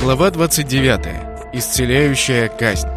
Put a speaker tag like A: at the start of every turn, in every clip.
A: Глава 29. Исцеляющая казнь.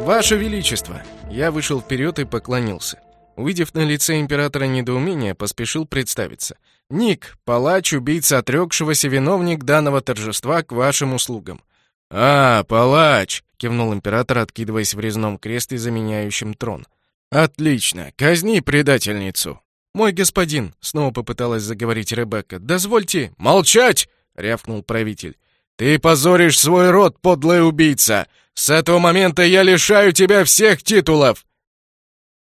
A: Ваше Величество! Я вышел вперед и поклонился. Увидев на лице императора недоумение, поспешил представиться. «Ник, палач, убийца отрекшегося, виновник данного торжества к вашим услугам». «А, палач!» — кивнул император, откидываясь в резном кресле, заменяющем трон. «Отлично! Казни предательницу!» «Мой господин!» — снова попыталась заговорить Ребекка. «Дозвольте...» «Молчать!» — рявкнул правитель. «Ты позоришь свой род, подлая убийца! С этого момента я лишаю тебя всех титулов!»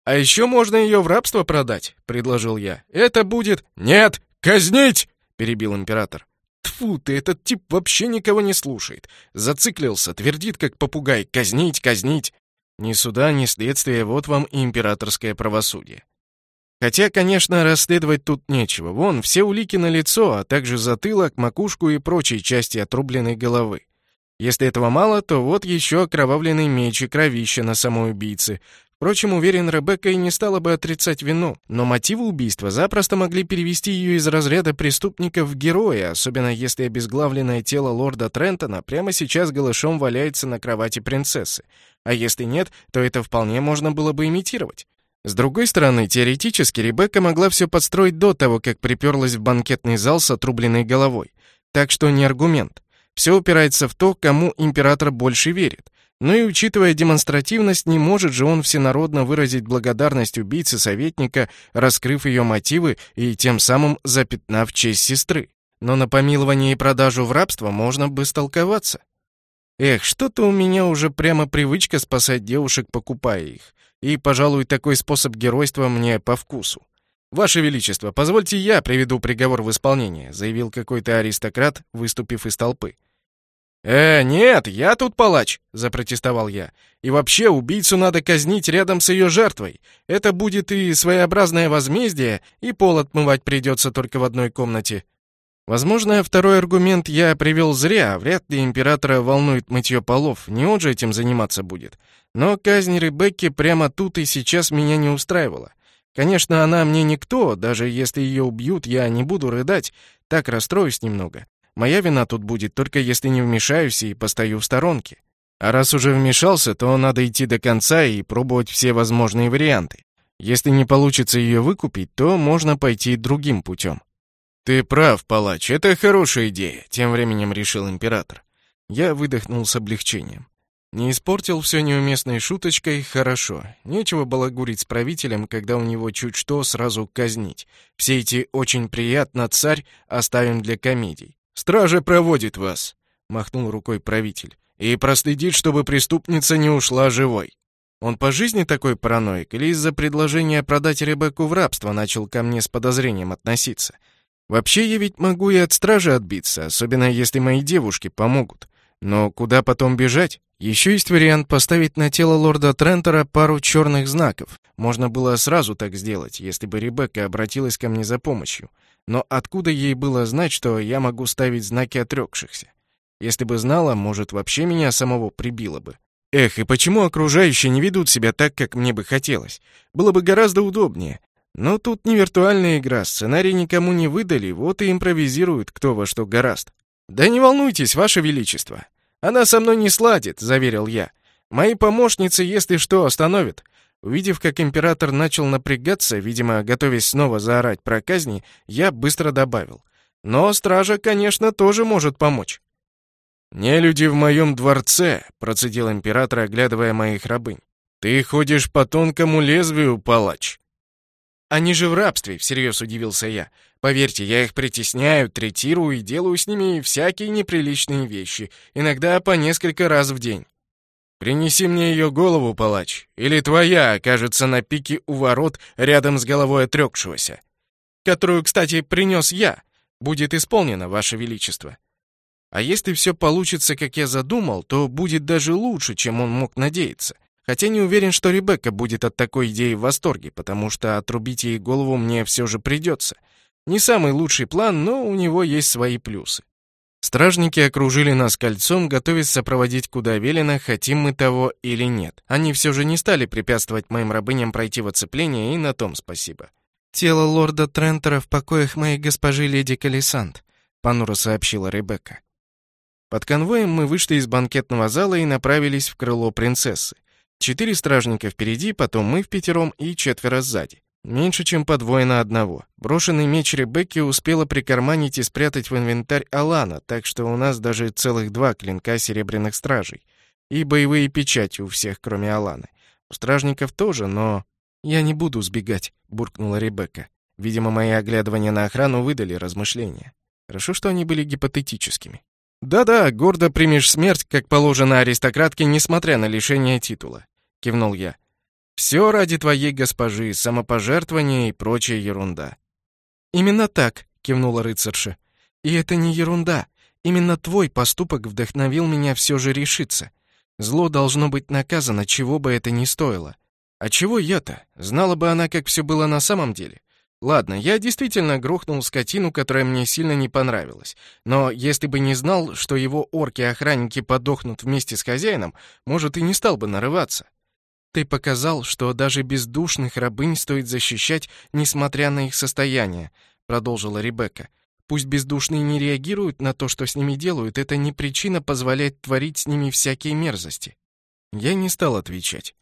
A: «А еще можно ее в рабство продать», — предложил я. «Это будет...» «Нет! Казнить!» — перебил император. Тфу ты, этот тип вообще никого не слушает. Зациклился, твердит, как попугай. Казнить, казнить. Ни суда, ни следствия, вот вам и императорское правосудие. Хотя, конечно, расследовать тут нечего. Вон, все улики на лицо, а также затылок, макушку и прочие части отрубленной головы. Если этого мало, то вот еще окровавленный меч и кровище на самой убийце. Впрочем, уверен, Ребекка и не стала бы отрицать вину, но мотивы убийства запросто могли перевести ее из разряда преступников в героя, особенно если обезглавленное тело лорда Трентона прямо сейчас голышом валяется на кровати принцессы. А если нет, то это вполне можно было бы имитировать. С другой стороны, теоретически Ребекка могла все подстроить до того, как приперлась в банкетный зал с отрубленной головой. Так что не аргумент. Все упирается в то, кому император больше верит. Но и учитывая демонстративность, не может же он всенародно выразить благодарность убийце советника, раскрыв ее мотивы и тем самым запятнав честь сестры. Но на помилование и продажу в рабство можно бы столковаться. Эх, что-то у меня уже прямо привычка спасать девушек, покупая их. И, пожалуй, такой способ геройства мне по вкусу. «Ваше Величество, позвольте я приведу приговор в исполнение», заявил какой-то аристократ, выступив из толпы. «Э, нет, я тут палач», — запротестовал я. «И вообще, убийцу надо казнить рядом с ее жертвой. Это будет и своеобразное возмездие, и пол отмывать придется только в одной комнате». Возможно, второй аргумент я привел зря, вряд ли императора волнует мытье полов, не он же этим заниматься будет. Но казнь Ребекки прямо тут и сейчас меня не устраивала. Конечно, она мне никто, даже если ее убьют, я не буду рыдать, так расстроюсь немного. Моя вина тут будет только если не вмешаюсь и постою в сторонке. А раз уже вмешался, то надо идти до конца и пробовать все возможные варианты. Если не получится ее выкупить, то можно пойти другим путем. «Ты прав, палач, это хорошая идея», — тем временем решил император. Я выдохнул с облегчением. Не испортил все неуместной шуточкой, хорошо. Нечего балагурить с правителем, когда у него чуть что сразу казнить. Все эти «очень приятно, царь» оставим для комедий. «Стража проводит вас», — махнул рукой правитель, «и проследит, чтобы преступница не ушла живой». Он по жизни такой параноик или из-за предложения продать Ребекку в рабство начал ко мне с подозрением относиться? Вообще я ведь могу и от стражи отбиться, особенно если мои девушки помогут. Но куда потом бежать? Еще есть вариант поставить на тело лорда Трентера пару черных знаков. Можно было сразу так сделать, если бы Ребекка обратилась ко мне за помощью. Но откуда ей было знать, что я могу ставить знаки отрекшихся? Если бы знала, может, вообще меня самого прибило бы. Эх, и почему окружающие не ведут себя так, как мне бы хотелось? Было бы гораздо удобнее. Но тут не виртуальная игра, сценарий никому не выдали, вот и импровизируют кто во что гораст. «Да не волнуйтесь, Ваше Величество. Она со мной не сладит», — заверил я. «Мои помощницы, если что, остановят». Увидев, как император начал напрягаться, видимо, готовясь снова заорать про казни, я быстро добавил. «Но стража, конечно, тоже может помочь». «Не люди в моем дворце», — процедил император, оглядывая моих рабынь. «Ты ходишь по тонкому лезвию, палач». «Они же в рабстве», — всерьез удивился я. Поверьте, я их притесняю, третирую и делаю с ними всякие неприличные вещи, иногда по несколько раз в день. Принеси мне ее голову, палач, или твоя окажется на пике у ворот рядом с головой отрекшегося, которую, кстати, принес я. Будет исполнено, ваше величество. А если все получится, как я задумал, то будет даже лучше, чем он мог надеяться. Хотя не уверен, что Ребекка будет от такой идеи в восторге, потому что отрубить ей голову мне все же придется. Не самый лучший план, но у него есть свои плюсы. Стражники окружили нас кольцом, готовясь сопроводить куда велено, хотим мы того или нет. Они все же не стали препятствовать моим рабыням пройти в оцепление, и на том спасибо. «Тело лорда Трентера в покоях моей госпожи леди Калисант», — понуро сообщила Ребекка. Под конвоем мы вышли из банкетного зала и направились в крыло принцессы. Четыре стражника впереди, потом мы в пятером и четверо сзади. Меньше, чем по двое на одного. Брошенный меч Ребекки успела прикарманить и спрятать в инвентарь Алана, так что у нас даже целых два клинка серебряных стражей. И боевые печати у всех, кроме Аланы. У стражников тоже, но... «Я не буду сбегать», — буркнула Ребекка. Видимо, мои оглядывания на охрану выдали размышления. Хорошо, что они были гипотетическими. «Да-да, гордо примешь смерть, как положено аристократке, несмотря на лишение титула», — кивнул я. «Все ради твоей госпожи, самопожертвование и прочая ерунда». «Именно так», — кивнула рыцарша. «И это не ерунда. Именно твой поступок вдохновил меня все же решиться. Зло должно быть наказано, чего бы это ни стоило. А чего я-то? Знала бы она, как все было на самом деле. Ладно, я действительно грохнул скотину, которая мне сильно не понравилась. Но если бы не знал, что его орки-охранники подохнут вместе с хозяином, может, и не стал бы нарываться. Ты показал, что даже бездушных рабынь стоит защищать, несмотря на их состояние, продолжила Ребекка. Пусть бездушные не реагируют на то, что с ними делают, это не причина позволять творить с ними всякие мерзости. Я не стал отвечать.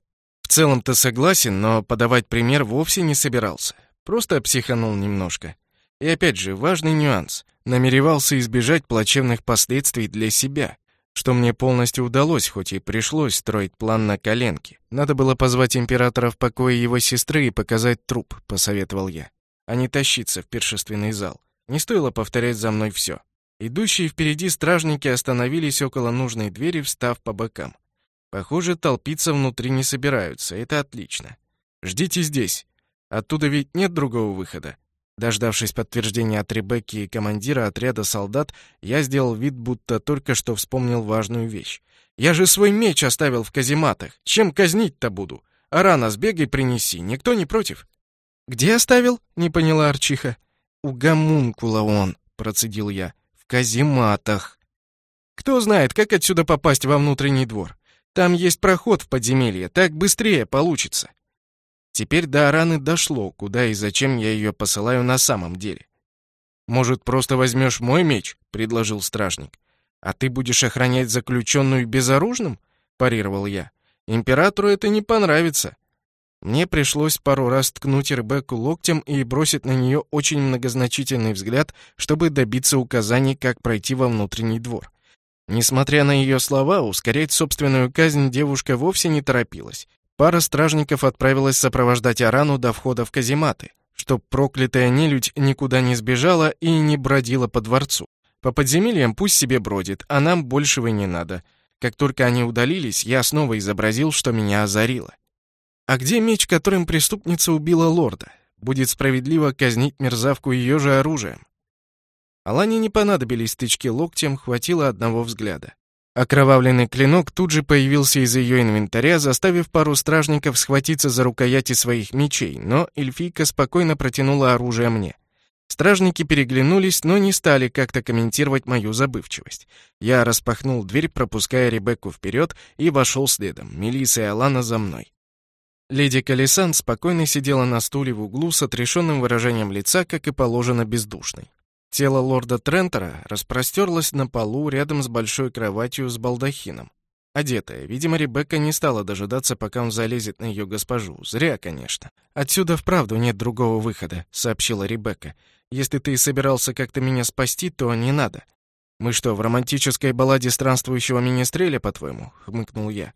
A: В целом-то согласен, но подавать пример вовсе не собирался. Просто психанул немножко. И опять же, важный нюанс. Намеревался избежать плачевных последствий для себя, что мне полностью удалось, хоть и пришлось строить план на коленке. Надо было позвать императора в покое его сестры и показать труп, посоветовал я, а не тащиться в пиршественный зал. Не стоило повторять за мной все. Идущие впереди стражники остановились около нужной двери, встав по бокам. Похоже, толпиться внутри не собираются, это отлично. Ждите здесь, Оттуда ведь нет другого выхода. Дождавшись подтверждения от Ребекки и командира отряда солдат, я сделал вид, будто только что вспомнил важную вещь. «Я же свой меч оставил в казематах. Чем казнить-то буду? А рано сбегай принеси, никто не против». «Где оставил?» — не поняла Арчиха. «У гомункула он», — процедил я. «В казематах». «Кто знает, как отсюда попасть во внутренний двор? Там есть проход в подземелье, так быстрее получится». Теперь до Араны дошло, куда и зачем я ее посылаю на самом деле. «Может, просто возьмешь мой меч?» — предложил стражник. «А ты будешь охранять заключенную безоружным?» — парировал я. «Императору это не понравится». Мне пришлось пару раз ткнуть Ребекку локтем и бросить на нее очень многозначительный взгляд, чтобы добиться указаний, как пройти во внутренний двор. Несмотря на ее слова, ускорять собственную казнь девушка вовсе не торопилась. Пара стражников отправилась сопровождать Арану до входа в казематы, чтоб проклятая нелюдь никуда не сбежала и не бродила по дворцу. По подземельям пусть себе бродит, а нам большего не надо. Как только они удалились, я снова изобразил, что меня озарило. А где меч, которым преступница убила лорда? Будет справедливо казнить мерзавку ее же оружием. Алане не понадобились стычки локтем, хватило одного взгляда. Окровавленный клинок тут же появился из ее инвентаря, заставив пару стражников схватиться за рукояти своих мечей, но эльфийка спокойно протянула оружие мне. Стражники переглянулись, но не стали как-то комментировать мою забывчивость. Я распахнул дверь, пропуская Ребекку вперед, и вошел следом, Мелисса и Алана за мной. Леди Калисан спокойно сидела на стуле в углу с отрешенным выражением лица, как и положено бездушной. Тело лорда Трентера распростерлось на полу рядом с большой кроватью с балдахином. Одетая, видимо, Ребекка не стала дожидаться, пока он залезет на ее госпожу. Зря, конечно. «Отсюда вправду нет другого выхода», — сообщила Ребекка. «Если ты собирался как-то меня спасти, то не надо». «Мы что, в романтической балладе странствующего министреля, по-твоему?» — хмыкнул я.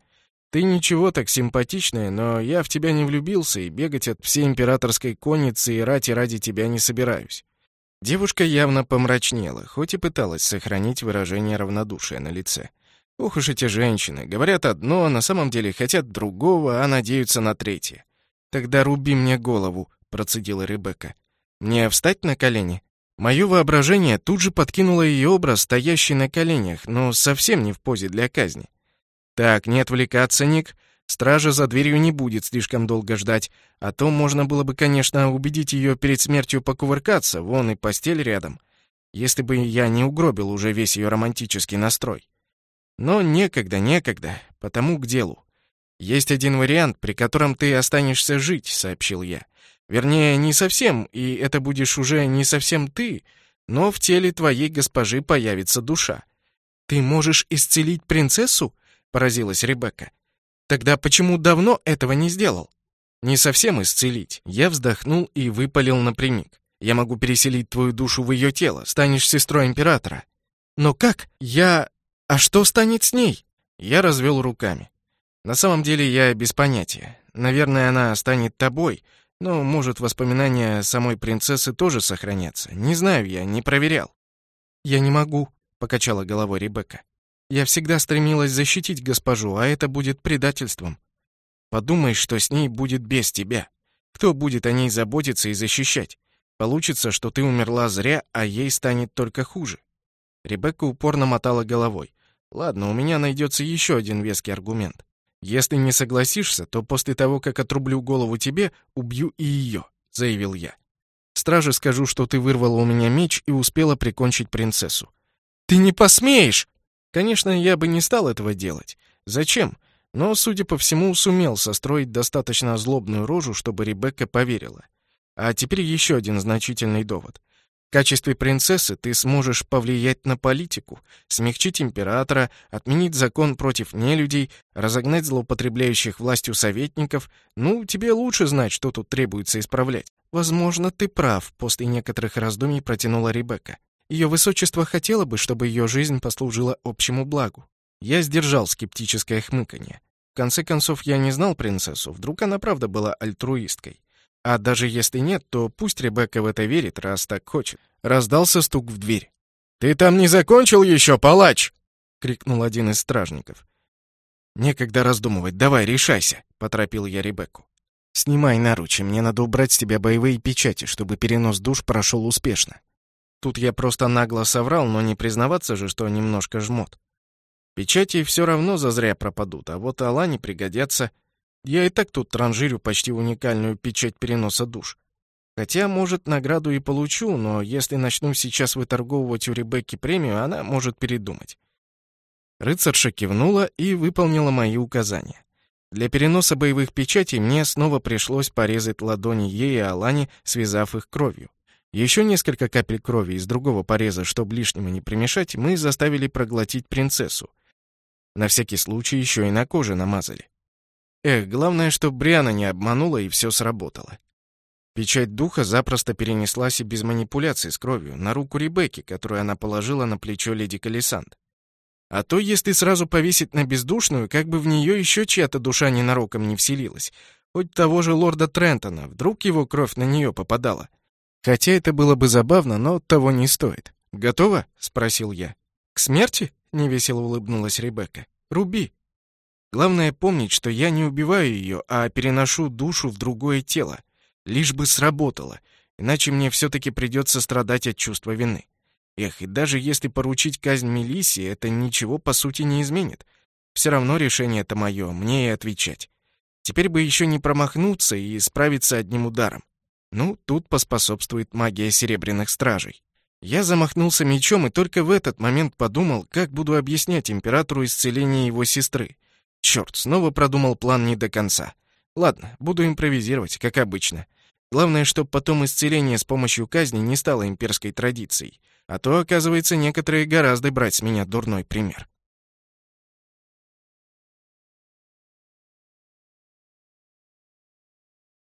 A: «Ты ничего так симпатичная, но я в тебя не влюбился, и бегать от всей императорской конницы и рати ради тебя не собираюсь. Девушка явно помрачнела, хоть и пыталась сохранить выражение равнодушия на лице. Ох уж эти женщины, говорят одно, а на самом деле хотят другого, а надеются на третье. «Тогда руби мне голову», — процедила Ребекка. «Мне встать на колени?» Мое воображение тут же подкинуло ее образ, стоящий на коленях, но совсем не в позе для казни. «Так, не отвлекаться, Ник. Стража за дверью не будет слишком долго ждать, а то можно было бы, конечно, убедить ее перед смертью покувыркаться, вон и постель рядом, если бы я не угробил уже весь ее романтический настрой. Но некогда, некогда, потому к делу. «Есть один вариант, при котором ты останешься жить», — сообщил я. «Вернее, не совсем, и это будешь уже не совсем ты, но в теле твоей госпожи появится душа. Ты можешь исцелить принцессу? поразилась Ребекка. Тогда почему давно этого не сделал? Не совсем исцелить. Я вздохнул и выпалил напрямик. Я могу переселить твою душу в ее тело, станешь сестрой императора. Но как? Я... А что станет с ней? Я развел руками. На самом деле я без понятия. Наверное, она станет тобой, но, может, воспоминания самой принцессы тоже сохранятся. Не знаю я, не проверял. Я не могу, покачала головой Ребекка. Я всегда стремилась защитить госпожу, а это будет предательством. Подумай, что с ней будет без тебя. Кто будет о ней заботиться и защищать? Получится, что ты умерла зря, а ей станет только хуже. Ребекка упорно мотала головой. Ладно, у меня найдется еще один веский аргумент. Если не согласишься, то после того, как отрублю голову тебе, убью и ее, заявил я. Страже скажу, что ты вырвала у меня меч и успела прикончить принцессу. Ты не посмеешь! Конечно, я бы не стал этого делать. Зачем? Но, судя по всему, сумел состроить достаточно злобную рожу, чтобы Ребекка поверила. А теперь еще один значительный довод. В качестве принцессы ты сможешь повлиять на политику, смягчить императора, отменить закон против нелюдей, разогнать злоупотребляющих властью советников. Ну, тебе лучше знать, что тут требуется исправлять. Возможно, ты прав, после некоторых раздумий протянула Ребекка. Ее высочество хотело бы, чтобы ее жизнь послужила общему благу. Я сдержал скептическое хмыканье. В конце концов, я не знал принцессу, вдруг она правда была альтруисткой. А даже если нет, то пусть Ребекка в это верит, раз так хочет. Раздался стук в дверь. «Ты там не закончил еще, палач?» — крикнул один из стражников. «Некогда раздумывать, давай, решайся», — поторопил я Ребекку. «Снимай наручи, мне надо убрать с тебя боевые печати, чтобы перенос душ прошел успешно». Тут я просто нагло соврал, но не признаваться же, что немножко жмот. Печати все равно зазря пропадут, а вот Алане пригодятся. Я и так тут транжирю почти уникальную печать переноса душ. Хотя, может, награду и получу, но если начну сейчас выторговывать у Ребекки премию, она может передумать. Рыцарша кивнула и выполнила мои указания. Для переноса боевых печатей мне снова пришлось порезать ладони ей и Алане, связав их кровью. Еще несколько капель крови из другого пореза, чтобы лишнего не примешать, мы заставили проглотить принцессу. На всякий случай еще и на коже намазали. Эх, главное, чтобы Бриана не обманула и все сработало. Печать духа запросто перенеслась и без манипуляций с кровью на руку Ребекки, которую она положила на плечо леди Калисанд. А то, если сразу повесить на бездушную, как бы в нее еще чья-то душа ненароком не вселилась. Хоть того же лорда Трентона, вдруг его кровь на нее попадала. Хотя это было бы забавно, но того не стоит. «Готово?» — спросил я. «К смерти?» — невесело улыбнулась Ребекка. «Руби!» Главное помнить, что я не убиваю ее, а переношу душу в другое тело. Лишь бы сработало, иначе мне все-таки придется страдать от чувства вины. Эх, и даже если поручить казнь Мелиссе, это ничего по сути не изменит. Все равно решение это мое, мне и отвечать. Теперь бы еще не промахнуться и справиться одним ударом. Ну, тут поспособствует магия Серебряных Стражей. Я замахнулся мечом и только в этот момент подумал, как буду объяснять императору исцеление его сестры. Черт, снова продумал план не до конца. Ладно, буду импровизировать, как обычно. Главное, чтобы потом исцеление с помощью казни не стало имперской традицией. А то, оказывается, некоторые гораздо брать с меня дурной пример.